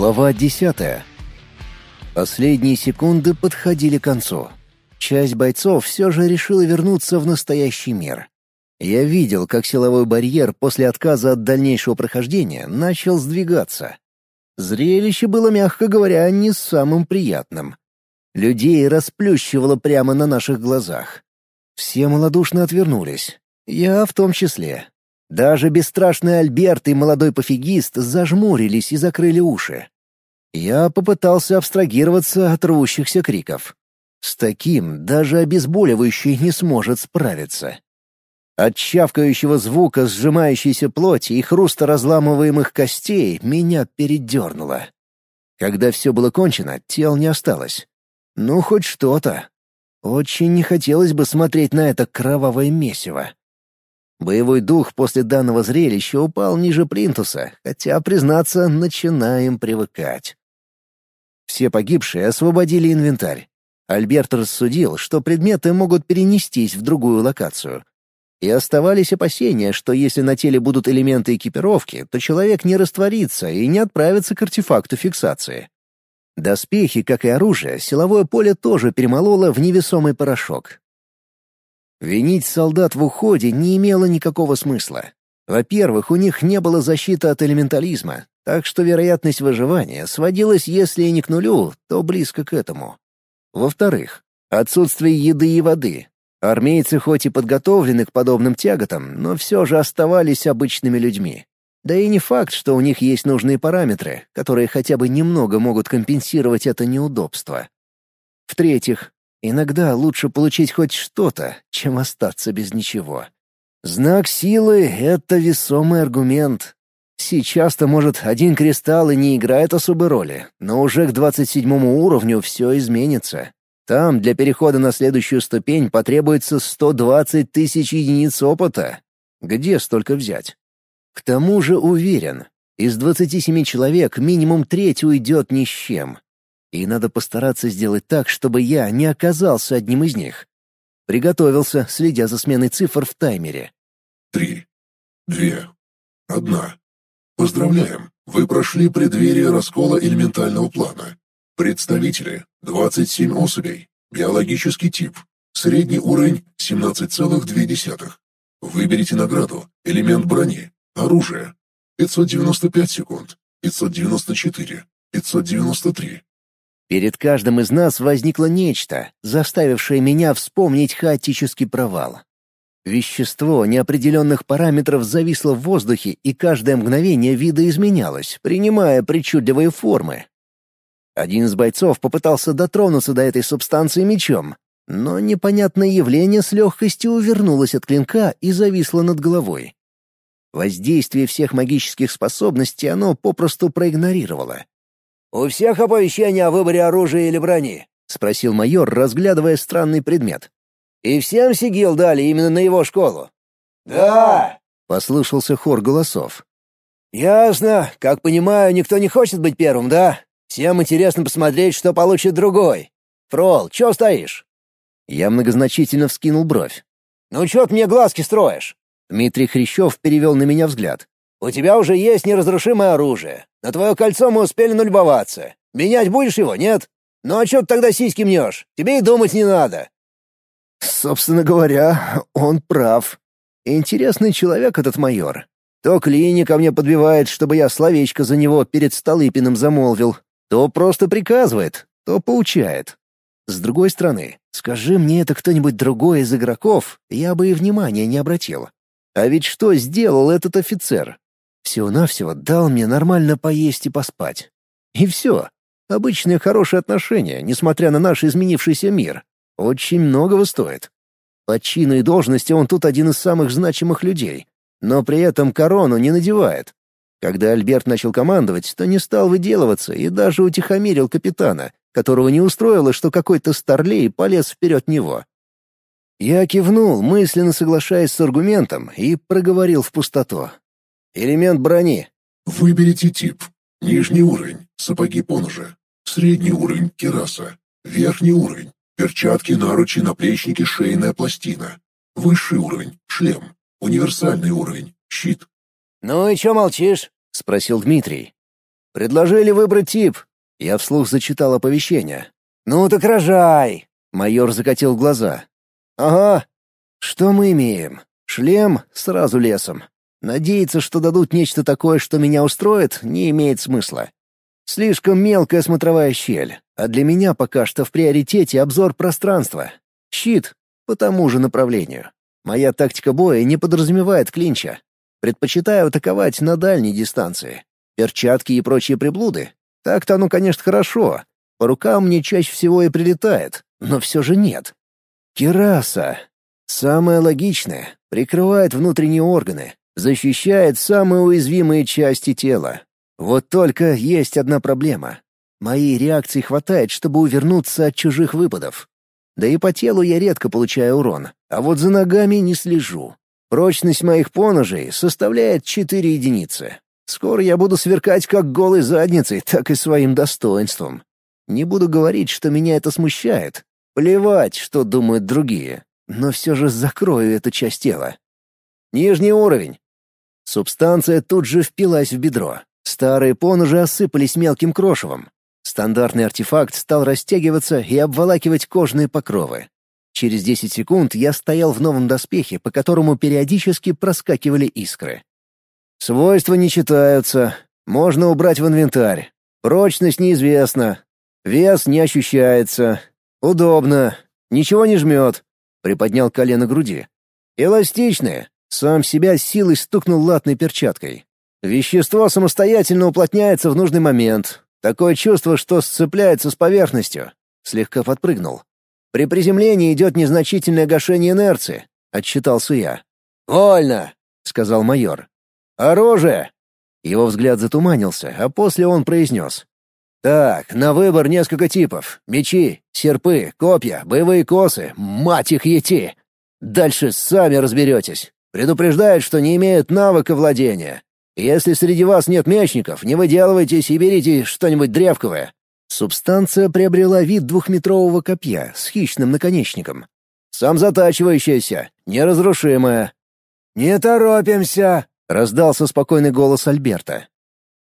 Глава десятая. Последние секунды подходили к концу. Часть бойцов все же решила вернуться в настоящий мир. Я видел, как силовой барьер после отказа от дальнейшего прохождения начал сдвигаться. Зрелище было, мягко говоря, не самым приятным. Людей расплющивало прямо на наших глазах. Все малодушно отвернулись. Я в том числе. Даже бесстрашный Альберт и молодой пофигист зажмурились и закрыли уши. Я попытался абстрагироваться от рвущихся криков. С таким даже обезболивающий не сможет справиться. От чавкающего звука сжимающейся плоти и хруста разламываемых костей меня передернуло. Когда все было кончено, тел не осталось. Ну, хоть что-то. Очень не хотелось бы смотреть на это кровавое месиво. Боевой дух после данного зрелища упал ниже плинтуса, хотя, признаться, начинаем привыкать. Все погибшие освободили инвентарь. Альберт рассудил, что предметы могут перенестись в другую локацию. И оставались опасения, что если на теле будут элементы экипировки, то человек не растворится и не отправится к артефакту фиксации. Доспехи, как и оружие, силовое поле тоже перемололо в невесомый порошок. Винить солдат в уходе не имело никакого смысла. Во-первых, у них не было защиты от элементализма, так что вероятность выживания сводилась, если и не к нулю, то близко к этому. Во-вторых, отсутствие еды и воды. Армейцы хоть и подготовлены к подобным тяготам, но все же оставались обычными людьми. Да и не факт, что у них есть нужные параметры, которые хотя бы немного могут компенсировать это неудобство. В-третьих, Иногда лучше получить хоть что-то, чем остаться без ничего. Знак силы — это весомый аргумент. Сейчас-то, может, один кристалл и не играет особой роли, но уже к двадцать седьмому уровню все изменится. Там для перехода на следующую ступень потребуется сто двадцать тысяч единиц опыта. Где столько взять? К тому же уверен, из двадцати семи человек минимум треть уйдет ни с чем. И надо постараться сделать так, чтобы я не оказался одним из них. Приготовился, следя за сменой цифр в таймере. Три, две, одна. Поздравляем, вы прошли преддверие раскола элементального плана. Представители — 27 особей. Биологический тип. Средний уровень — 17,2. Выберите награду. Элемент брони. Оружие. 595 секунд. 594. 593. Перед каждым из нас возникло нечто, заставившее меня вспомнить хаотический провал. Вещество неопределенных параметров зависло в воздухе, и каждое мгновение видоизменялось, принимая причудливые формы. Один из бойцов попытался дотронуться до этой субстанции мечом, но непонятное явление с легкостью увернулось от клинка и зависло над головой. Воздействие всех магических способностей оно попросту проигнорировало. «У всех оповещение о выборе оружия или брони?» — спросил майор, разглядывая странный предмет. «И всем сигил дали именно на его школу?» «Да!» — послышался хор голосов. «Ясно. Как понимаю, никто не хочет быть первым, да? Всем интересно посмотреть, что получит другой. Фрол, чё стоишь?» Я многозначительно вскинул бровь. «Ну чё ты мне глазки строишь?» Дмитрий Хрящев перевел на меня взгляд. «У тебя уже есть неразрушимое оружие. На твое кольцо мы успели нулеваться. Менять будешь его, нет? Ну а чё ты тогда сиськи мнешь? Тебе и думать не надо». Собственно говоря, он прав. Интересный человек этот майор. То клини ко мне подбивает, чтобы я словечко за него перед Столыпиным замолвил, то просто приказывает, то поучает. С другой стороны, скажи мне это кто-нибудь другой из игроков, я бы и внимания не обратил. А ведь что сделал этот офицер? Всего-навсего дал мне нормально поесть и поспать. И все. Обычные хорошие отношения, несмотря на наш изменившийся мир. Очень многого стоит. По чину и должности он тут один из самых значимых людей, но при этом корону не надевает. Когда Альберт начал командовать, то не стал выделываться и даже утихомирил капитана, которого не устроило, что какой-то старлей полез вперед него. Я кивнул, мысленно соглашаясь с аргументом, и проговорил в пустоту. Элемент брони. Выберите тип. Нижний уровень — сапоги поножа. Средний уровень — кераса. Верхний уровень — перчатки, наручи, наплечники, шейная пластина. Высший уровень — шлем. Универсальный уровень — щит. «Ну и чё молчишь?» — спросил Дмитрий. Предложили выбрать тип. Я вслух зачитал оповещение. «Ну так рожай!» Майор закатил глаза. «Ага. Что мы имеем? Шлем сразу лесом. Надеяться, что дадут нечто такое, что меня устроит, не имеет смысла. Слишком мелкая смотровая щель, а для меня пока что в приоритете обзор пространства. Щит по тому же направлению. Моя тактика боя не подразумевает клинча. Предпочитаю атаковать на дальней дистанции. Перчатки и прочие приблуды. Так-то оно, конечно, хорошо. По рукам мне чаще всего и прилетает, но все же нет. Кираса. Самое логичное. Прикрывает внутренние органы. Защищает самые уязвимые части тела. Вот только есть одна проблема. Моей реакции хватает, чтобы увернуться от чужих выпадов. Да и по телу я редко получаю урон, а вот за ногами не слежу. Прочность моих поножей составляет 4 единицы. Скоро я буду сверкать как голой задницей, так и своим достоинством. Не буду говорить, что меня это смущает. Плевать, что думают другие. Но все же закрою эту часть тела. Нижний уровень. Субстанция тут же впилась в бедро. Старые поножи осыпались мелким крошевом. Стандартный артефакт стал растягиваться и обволакивать кожные покровы. Через 10 секунд я стоял в новом доспехе, по которому периодически проскакивали искры. Свойства не читаются, можно убрать в инвентарь. Прочность неизвестна, вес не ощущается. Удобно, ничего не жмет. Приподнял колено груди. Эластичные. Сам себя силой стукнул латной перчаткой. Вещество самостоятельно уплотняется в нужный момент. Такое чувство, что сцепляется с поверхностью. Слегка подпрыгнул. При приземлении идет незначительное гашение инерции, отчитался я. Вольно, сказал майор. Оружие. Его взгляд затуманился, а после он произнес. «Так, на выбор несколько типов. Мечи, серпы, копья, боевые косы. Мать их ети! Дальше сами разберетесь. Предупреждают, что не имеют навыка владения. Если среди вас нет мечников, не выделывайтесь и берите что-нибудь древковое. Субстанция приобрела вид двухметрового копья с хищным наконечником. Сам затачивающаяся, неразрушимая. «Не торопимся!» — раздался спокойный голос Альберта.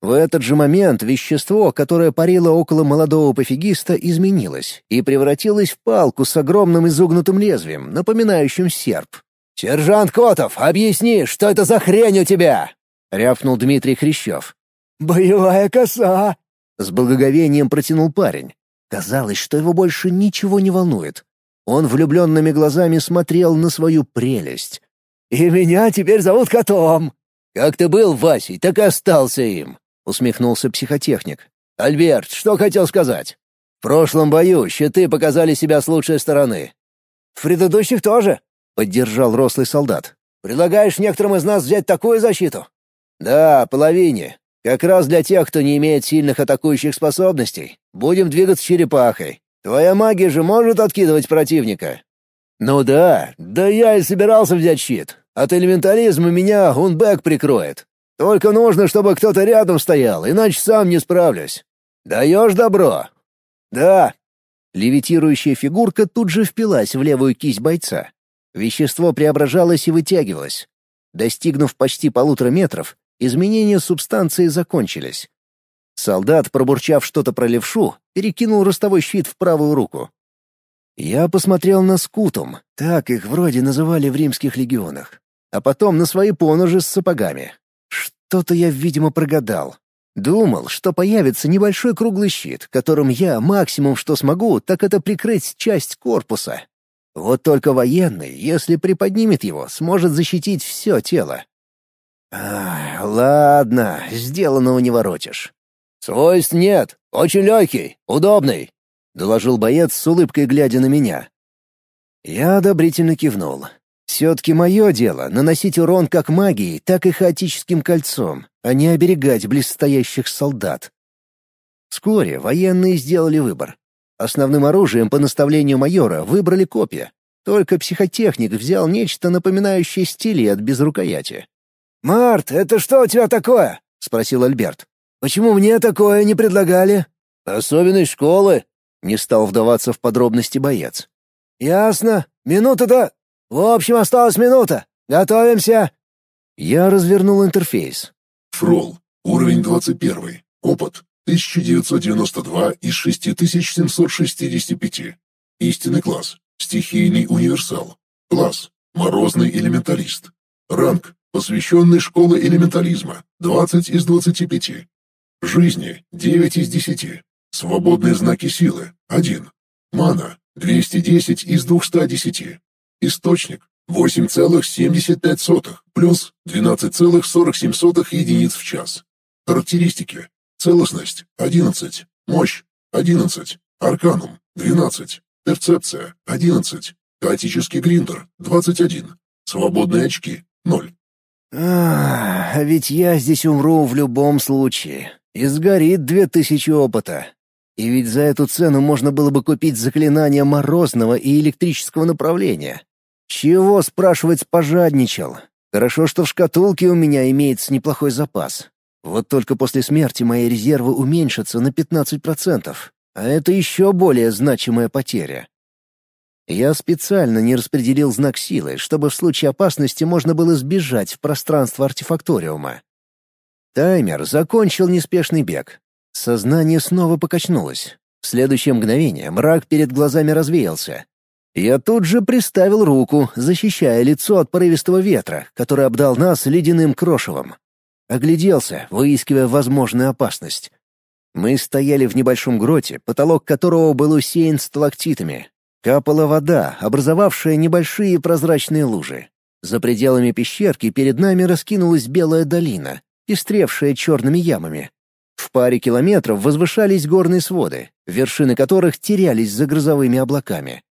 В этот же момент вещество, которое парило около молодого пофигиста, изменилось и превратилось в палку с огромным изогнутым лезвием, напоминающим серп. «Сержант Котов, объясни, что это за хрень у тебя?» — рявкнул Дмитрий Хрящев. «Боевая коса!» С благоговением протянул парень. Казалось, что его больше ничего не волнует. Он влюбленными глазами смотрел на свою прелесть. «И меня теперь зовут Котом!» «Как ты был Васей, так и остался им!» — усмехнулся психотехник. «Альберт, что хотел сказать?» «В прошлом бою щиты показали себя с лучшей стороны». «В предыдущих тоже», — поддержал рослый солдат. «Предлагаешь некоторым из нас взять такую защиту?» «Да, половине. Как раз для тех, кто не имеет сильных атакующих способностей. Будем двигаться черепахой. Твоя магия же может откидывать противника. Ну да, да я и собирался взять щит. От элементализма меня Гунбек прикроет. Только нужно, чтобы кто-то рядом стоял, иначе сам не справлюсь. Даешь добро? Да. Левитирующая фигурка тут же впилась в левую кисть бойца. Вещество преображалось и вытягивалось. Достигнув почти полутора метров, Изменения субстанции закончились. Солдат, пробурчав что-то про левшу, перекинул ростовой щит в правую руку. Я посмотрел на скутум, так их вроде называли в римских легионах, а потом на свои поножи с сапогами. Что-то я, видимо, прогадал. Думал, что появится небольшой круглый щит, которым я максимум, что смогу, так это прикрыть часть корпуса. Вот только военный, если приподнимет его, сможет защитить все тело. Ах, ладно, сделанного не воротишь. Свойств нет, очень легкий, удобный, доложил боец с улыбкой глядя на меня. Я одобрительно кивнул. Все-таки мое дело — наносить урон как магией, так и хаотическим кольцом, а не оберегать близстоящих солдат. Вскоре военные сделали выбор. Основным оружием по наставлению майора выбрали копья. Только психотехник взял нечто напоминающее стилет без рукояти. «Март, это что у тебя такое?» — спросил Альберт. «Почему мне такое не предлагали?» «Особенность школы», — не стал вдаваться в подробности боец. «Ясно. Минута-то... В общем, осталась минута. Готовимся!» Я развернул интерфейс. Фрол. Уровень 21. Опыт 1992 из 6765. Истинный класс. Стихийный универсал. Класс. Морозный элементалист. Ранг. Посвященный школы элементализма. 20 из 25. Жизни. 9 из 10. Свободные знаки силы. 1. Мана. 210 из 210. Источник. 8,75 плюс 12,47 единиц в час. Характеристики. Целостность – 11. Мощь – 11. Арканум – 12. Перцепция – 11. Хаотический гриндер — 21. Свободные очки — 0. А, ведь я здесь умру в любом случае. И сгорит две тысячи опыта. И ведь за эту цену можно было бы купить заклинания морозного и электрического направления. Чего, спрашивать, пожадничал? Хорошо, что в шкатулке у меня имеется неплохой запас. Вот только после смерти мои резервы уменьшатся на 15%, а это еще более значимая потеря. Я специально не распределил знак силы, чтобы в случае опасности можно было сбежать в пространство артефакториума. Таймер закончил неспешный бег. Сознание снова покачнулось. В следующее мгновение мрак перед глазами развеялся. Я тут же приставил руку, защищая лицо от порывистого ветра, который обдал нас ледяным крошевом. Огляделся, выискивая возможную опасность. Мы стояли в небольшом гроте, потолок которого был усеян сталактитами, Капала вода, образовавшая небольшие прозрачные лужи. За пределами пещерки перед нами раскинулась белая долина, пестревшая черными ямами. В паре километров возвышались горные своды, вершины которых терялись за грозовыми облаками.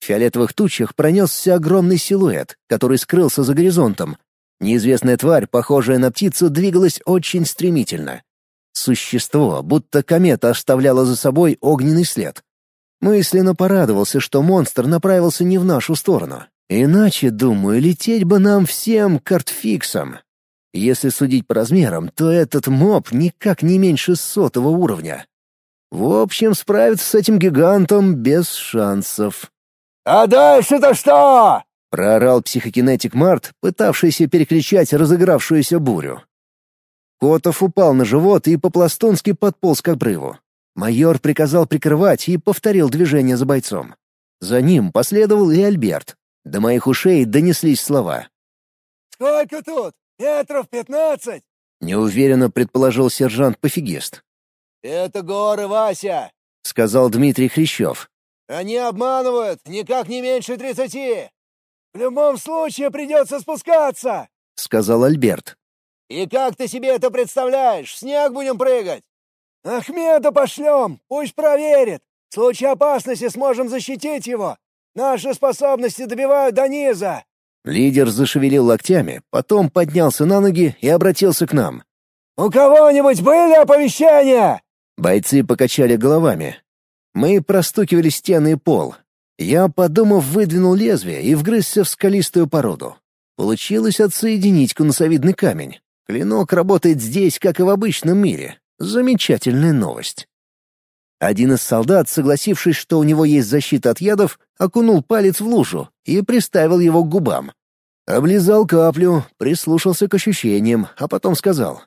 В фиолетовых тучах пронесся огромный силуэт, который скрылся за горизонтом. Неизвестная тварь, похожая на птицу, двигалась очень стремительно. Существо, будто комета оставляло за собой огненный след. Мысленно порадовался, что монстр направился не в нашу сторону. Иначе, думаю, лететь бы нам всем картфиксом. Если судить по размерам, то этот моб никак не меньше сотого уровня. В общем, справиться с этим гигантом без шансов. «А дальше-то что?» — проорал психокинетик Март, пытавшийся перекричать разыгравшуюся бурю. Котов упал на живот и по-пластунски подполз к обрыву. Майор приказал прикрывать и повторил движение за бойцом. За ним последовал и Альберт. До моих ушей донеслись слова. «Сколько тут? Метров пятнадцать?» — неуверенно предположил сержант-пофигист. «Это горы, Вася!» — сказал Дмитрий Хрящев. «Они обманывают, никак не меньше тридцати! В любом случае придется спускаться!» — сказал Альберт. «И как ты себе это представляешь? В снег будем прыгать?» «Ахмеда пошлем, пусть проверит. В случае опасности сможем защитить его. Наши способности добивают до низа». Лидер зашевелил локтями, потом поднялся на ноги и обратился к нам. «У кого-нибудь были оповещения?» Бойцы покачали головами. Мы простукивали стены и пол. Я, подумав, выдвинул лезвие и вгрызся в скалистую породу. Получилось отсоединить конусовидный камень. Клинок работает здесь, как и в обычном мире. Замечательная новость. Один из солдат, согласившись, что у него есть защита от ядов, окунул палец в лужу и приставил его к губам. Облизал каплю, прислушался к ощущениям, а потом сказал.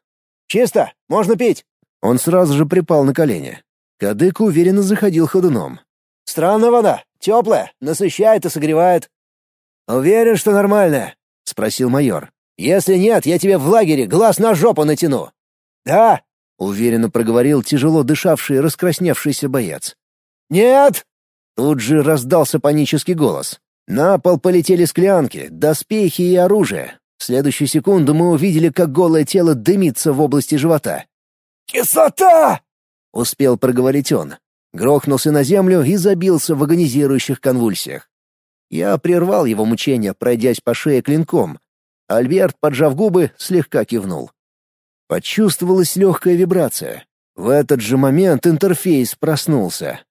«Чисто, можно пить!» Он сразу же припал на колени. Кадык уверенно заходил ходуном. «Странная вода, теплая, насыщает и согревает». «Уверен, что нормальная?» — спросил майор. «Если нет, я тебе в лагере глаз на жопу натяну». «Да, — уверенно проговорил тяжело дышавший раскрасневшийся боец. «Нет!» Тут же раздался панический голос. На пол полетели склянки, доспехи и оружие. В следующую секунду мы увидели, как голое тело дымится в области живота. «Кислота!» — успел проговорить он. Грохнулся на землю и забился в агонизирующих конвульсиях. Я прервал его мучения, пройдясь по шее клинком. Альберт, поджав губы, слегка кивнул. Почувствовалась легкая вибрация. В этот же момент интерфейс проснулся.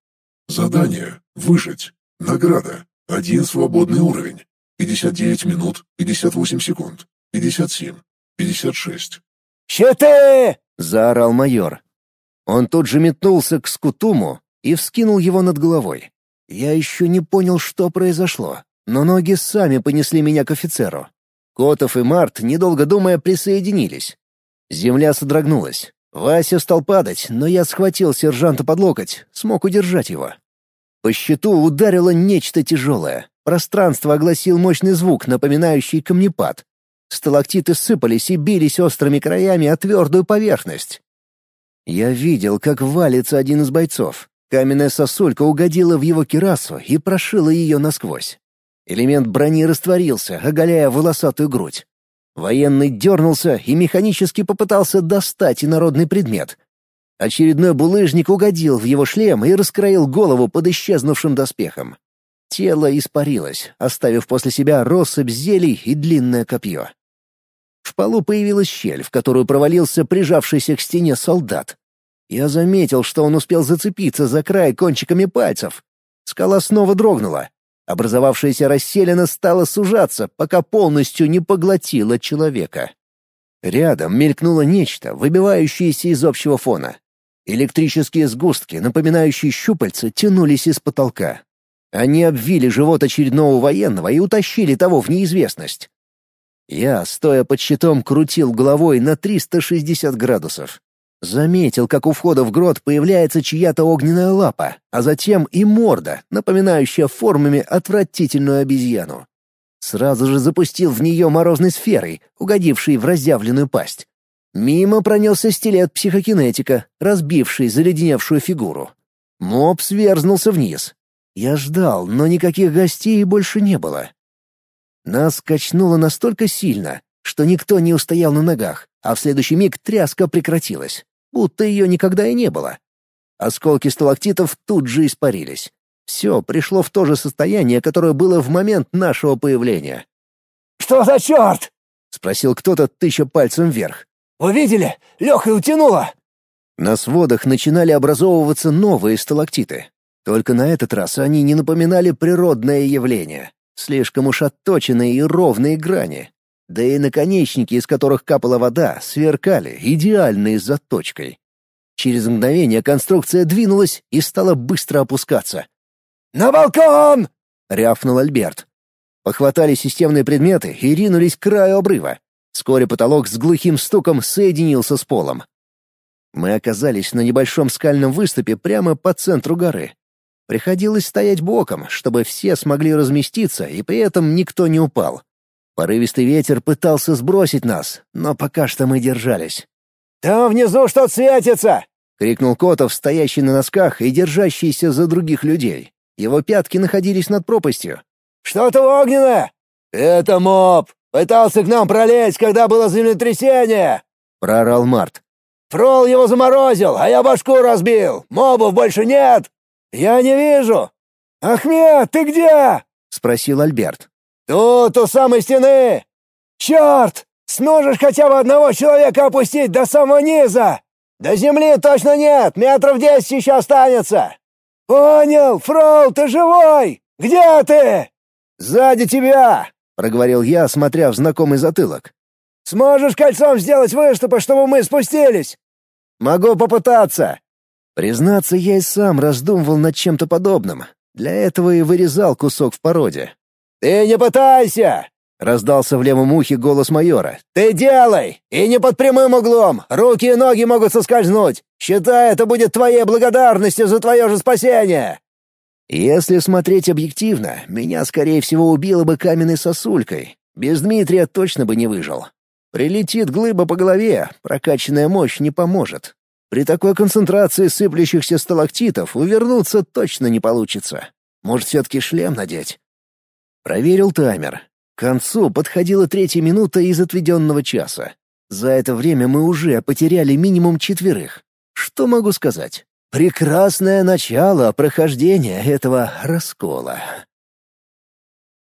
Задание «Выжить». Награда. Один свободный уровень. 59 минут, 58 секунд, 57, 56. «Щиты!» — заорал майор. Он тут же метнулся к скутуму и вскинул его над головой. Я еще не понял, что произошло, но ноги сами понесли меня к офицеру. Котов и Март, недолго думая, присоединились. Земля содрогнулась. Вася стал падать, но я схватил сержанта под локоть, смог удержать его. По щиту ударило нечто тяжелое. Пространство огласил мощный звук, напоминающий камнепад. Сталактиты сыпались и бились острыми краями о твердую поверхность. Я видел, как валится один из бойцов. Каменная сосулька угодила в его кирасу и прошила ее насквозь. Элемент брони растворился, оголяя волосатую грудь. Военный дернулся и механически попытался достать инородный предмет. Очередной булыжник угодил в его шлем и раскроил голову под исчезнувшим доспехом. Тело испарилось, оставив после себя россыпь зелий и длинное копье. В полу появилась щель, в которую провалился прижавшийся к стене солдат. Я заметил, что он успел зацепиться за край кончиками пальцев. Скала снова дрогнула. Образовавшаяся расселена стала сужаться, пока полностью не поглотила человека. Рядом мелькнуло нечто, выбивающееся из общего фона. Электрические сгустки, напоминающие щупальца, тянулись из потолка. Они обвили живот очередного военного и утащили того в неизвестность. Я, стоя под щитом, крутил головой на 360 градусов. Заметил, как у входа в грот появляется чья-то огненная лапа, а затем и морда, напоминающая формами отвратительную обезьяну. Сразу же запустил в нее морозной сферой, угодившей в разъявленную пасть. Мимо пронесся стилет психокинетика, разбивший заледеневшую фигуру. Моб сверзнулся вниз. Я ждал, но никаких гостей больше не было. Нас качнуло настолько сильно, что никто не устоял на ногах, а в следующий миг тряска прекратилась, будто ее никогда и не было. Осколки сталактитов тут же испарились. Все пришло в то же состояние, которое было в момент нашего появления. «Что за черт?» — спросил кто-то, тыча пальцем вверх. «Вы видели? Лехой утянуло!» На сводах начинали образовываться новые сталактиты. Только на этот раз они не напоминали природное явление. Слишком уж отточенные и ровные грани. Да и наконечники, из которых капала вода, сверкали идеальной заточкой. Через мгновение конструкция двинулась и стала быстро опускаться. «На балкон!» — рявкнул Альберт. Похватали системные предметы и ринулись к краю обрыва. Вскоре потолок с глухим стуком соединился с полом. Мы оказались на небольшом скальном выступе прямо по центру горы. Приходилось стоять боком, чтобы все смогли разместиться, и при этом никто не упал. Порывистый ветер пытался сбросить нас, но пока что мы держались. «Там внизу что-то светится!» — крикнул Котов, стоящий на носках и держащийся за других людей. Его пятки находились над пропастью. «Что-то огненное!» «Это моб! Пытался к нам пролезть, когда было землетрясение!» — проорал Март. «Фрол его заморозил, а я башку разбил! Мобов больше нет! Я не вижу! Ахмед, ты где?» — спросил Альберт. «Тут, у самой стены!» «Черт! Сможешь хотя бы одного человека опустить до самого низа?» «До земли точно нет! Метров десять еще останется!» «Понял! Фрол, ты живой! Где ты?» «Сзади тебя!» — проговорил я, смотря в знакомый затылок. «Сможешь кольцом сделать выступы, чтобы мы спустились?» «Могу попытаться!» Признаться, я и сам раздумывал над чем-то подобным. Для этого и вырезал кусок в породе. «Ты не пытайся!» — раздался в левом ухе голос майора. «Ты делай! И не под прямым углом! Руки и ноги могут соскользнуть! Считай, это будет твоей благодарностью за твое же спасение!» Если смотреть объективно, меня, скорее всего, убило бы каменной сосулькой. Без Дмитрия точно бы не выжил. Прилетит глыба по голове, прокачанная мощь не поможет. При такой концентрации сыплющихся сталактитов увернуться точно не получится. Может, все-таки шлем надеть? Проверил таймер. К концу подходила третья минута из отведенного часа. За это время мы уже потеряли минимум четверых. Что могу сказать? Прекрасное начало прохождения этого раскола.